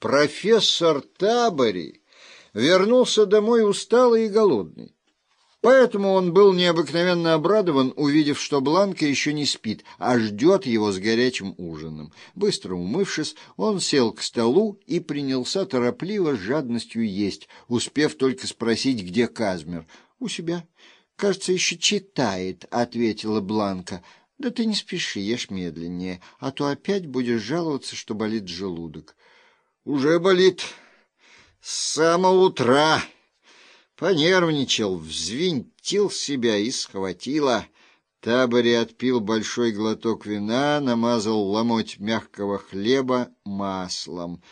Профессор Табори вернулся домой усталый и голодный. Поэтому он был необыкновенно обрадован, увидев, что Бланка еще не спит, а ждет его с горячим ужином. Быстро умывшись, он сел к столу и принялся торопливо с жадностью есть, успев только спросить, где Казмер. — У себя. — Кажется, еще читает, — ответила Бланка. — Да ты не спеши, ешь медленнее, а то опять будешь жаловаться, что болит желудок. — Уже болит. С самого утра. Понервничал, взвинтил себя и схватило. Табори отпил большой глоток вина, намазал ломоть мягкого хлеба маслом.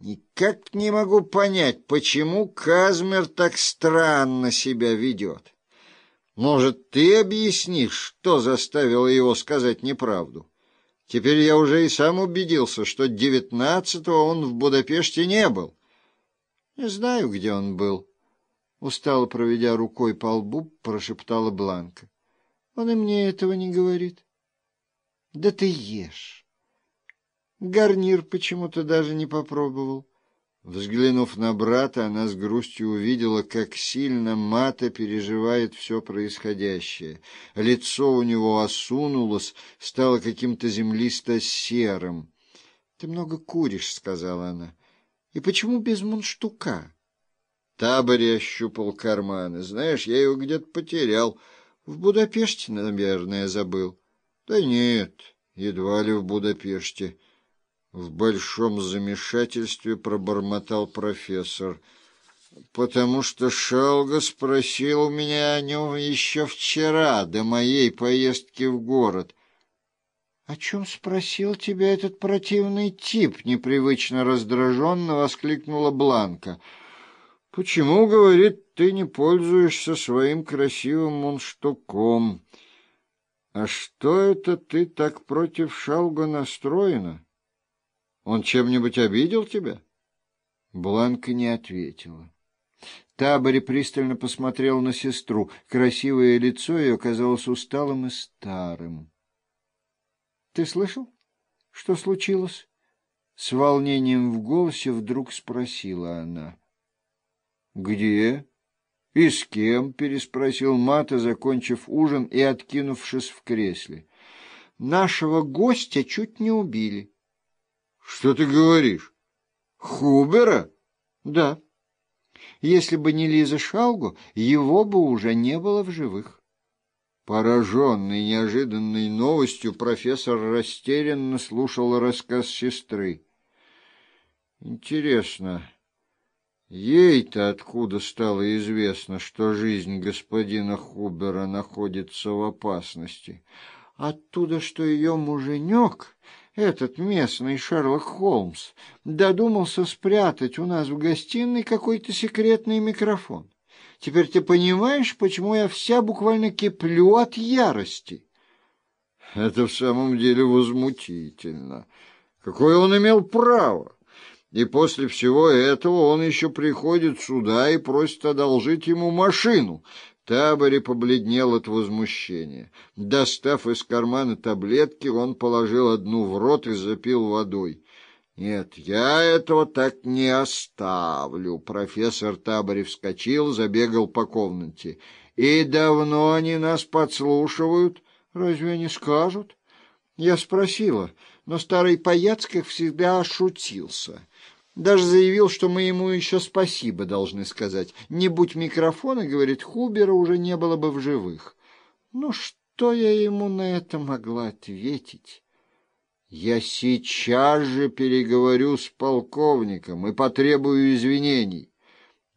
Никак не могу понять, почему Казмер так странно себя ведет. Может, ты объяснишь, что заставило его сказать неправду? Теперь я уже и сам убедился, что девятнадцатого он в Будапеште не был. Не знаю, где он был. Устало проведя рукой по лбу, прошептала Бланка. Он и мне этого не говорит. Да ты ешь. Гарнир почему-то даже не попробовал. Взглянув на брата, она с грустью увидела, как сильно Мата переживает все происходящее. Лицо у него осунулось, стало каким-то землисто-серым. — Ты много куришь, — сказала она. — И почему без мундштука? Табори ощупал карманы. Знаешь, я его где-то потерял. В Будапеште, наверное, забыл. Да нет, едва ли в Будапеште. В большом замешательстве пробормотал профессор. Потому что Шалга спросил меня о нем еще вчера, до моей поездки в город. — О чем спросил тебя этот противный тип? — непривычно раздраженно воскликнула Бланка. — Почему, говорит, ты не пользуешься своим красивым мунштуком? А что это ты так против Шалга настроена? Он чем-нибудь обидел тебя? Бланка не ответила. Табори пристально посмотрел на сестру. Красивое лицо ее казалось усталым и старым. — Ты слышал, что случилось? С волнением в голосе вдруг спросила она. «Где?» «И с кем?» — переспросил Мата, закончив ужин и откинувшись в кресле. «Нашего гостя чуть не убили». «Что ты говоришь? Хубера?» «Да. Если бы не Лиза Шалгу, его бы уже не было в живых». Пораженный неожиданной новостью, профессор растерянно слушал рассказ сестры. «Интересно...» Ей-то откуда стало известно, что жизнь господина Хубера находится в опасности? Оттуда, что ее муженек, этот местный Шерлок Холмс, додумался спрятать у нас в гостиной какой-то секретный микрофон. Теперь ты понимаешь, почему я вся буквально киплю от ярости? Это в самом деле возмутительно. Какое он имел право? И после всего этого он еще приходит сюда и просит одолжить ему машину. Табори побледнел от возмущения. Достав из кармана таблетки, он положил одну в рот и запил водой. «Нет, я этого так не оставлю». Профессор Табори вскочил, забегал по комнате. «И давно они нас подслушивают? Разве они скажут?» Я спросила, но старый паяц, как всегда, шутился. Даже заявил, что мы ему еще спасибо должны сказать. Не будь микрофона, говорит, Хубера уже не было бы в живых. Ну, что я ему на это могла ответить? Я сейчас же переговорю с полковником и потребую извинений.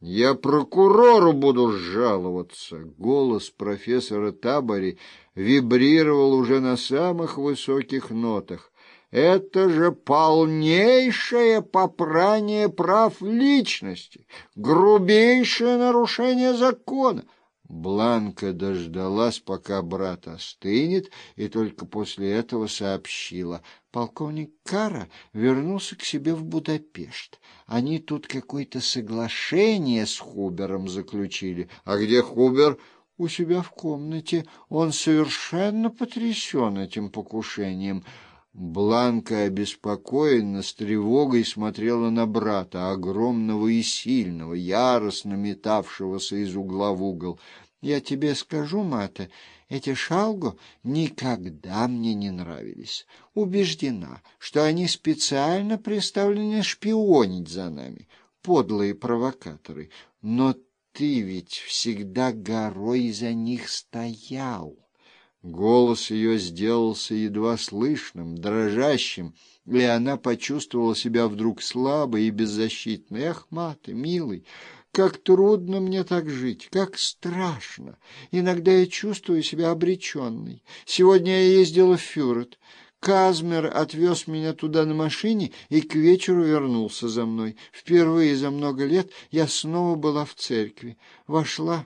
Я прокурору буду жаловаться. Голос профессора Табори вибрировал уже на самых высоких нотах. Это же полнейшее попрание прав личности, грубейшее нарушение закона. Бланка дождалась, пока брат остынет, и только после этого сообщила. Полковник Кара вернулся к себе в Будапешт. Они тут какое-то соглашение с Хубером заключили. А где Хубер? У себя в комнате. Он совершенно потрясен этим покушением. Бланка обеспокоенно, с тревогой смотрела на брата, огромного и сильного, яростно метавшегося из угла в угол. «Я тебе скажу, Мата, эти шалгу никогда мне не нравились. Убеждена, что они специально представлены шпионить за нами, подлые провокаторы. Но ты ведь всегда горой за них стоял». Голос ее сделался едва слышным, дрожащим, и она почувствовала себя вдруг слабой и беззащитной. «Эх, маты, милый, как трудно мне так жить, как страшно! Иногда я чувствую себя обреченной. Сегодня я ездила в Фюрет. Казмер отвез меня туда на машине и к вечеру вернулся за мной. Впервые за много лет я снова была в церкви. Вошла